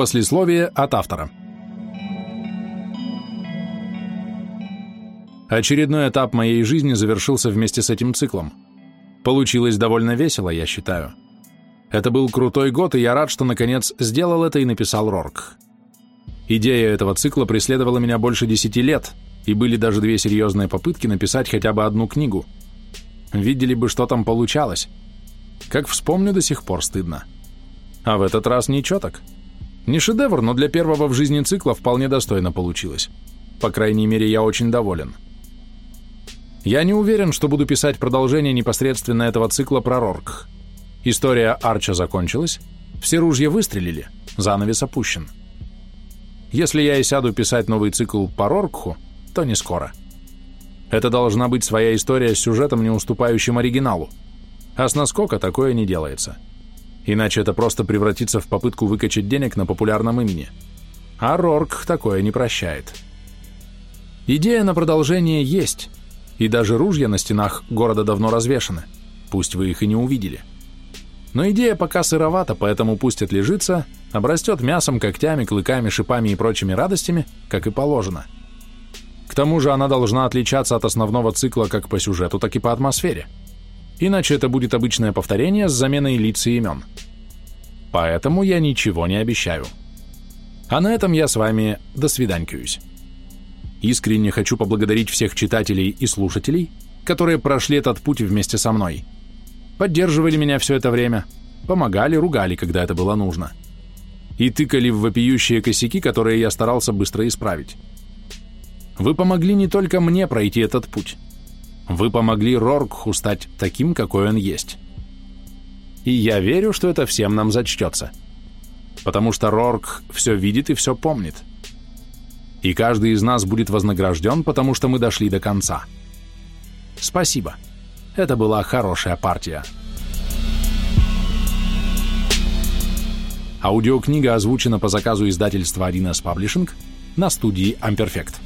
Послесловие от автора. Очередной этап моей жизни завершился вместе с этим циклом. Получилось довольно весело, я считаю. Это был крутой год, и я рад, что наконец сделал это и написал Рорк. Идея этого цикла преследовала меня больше десяти лет, и были даже две серьезные попытки написать хотя бы одну книгу. Видели бы, что там получалось. Как вспомню, до сих пор стыдно. А в этот раз ничего так. Не шедевр, но для первого в жизни цикла вполне достойно получилось. По крайней мере, я очень доволен. Я не уверен, что буду писать продолжение непосредственно этого цикла про Рорк. История Арча закончилась, все ружья выстрелили, занавес опущен. Если я и сяду писать новый цикл по Роркху, то не скоро. Это должна быть своя история с сюжетом, не уступающим оригиналу. А с наскока такое не делается. Иначе это просто превратится в попытку выкачать денег на популярном имени. А Рорк такое не прощает. Идея на продолжение есть, и даже ружья на стенах города давно развешаны, пусть вы их и не увидели. Но идея пока сыровата, поэтому пусть отлежится, обрастет мясом, когтями, клыками, шипами и прочими радостями, как и положено. К тому же она должна отличаться от основного цикла как по сюжету, так и по атмосфере. Иначе это будет обычное повторение с заменой лиц и имен. Поэтому я ничего не обещаю. А на этом я с вами до свиданькаюсь. Искренне хочу поблагодарить всех читателей и слушателей, которые прошли этот путь вместе со мной – поддерживали меня все это время, помогали, ругали, когда это было нужно. И тыкали в вопиющие косяки, которые я старался быстро исправить. Вы помогли не только мне пройти этот путь. Вы помогли Роркху стать таким, какой он есть. И я верю, что это всем нам зачтется. Потому что Рорк все видит и все помнит. И каждый из нас будет вознагражден, потому что мы дошли до конца. Спасибо. Это была хорошая партия. Аудиокнига озвучена по заказу издательства Arinas Publishing на студии Amperfect.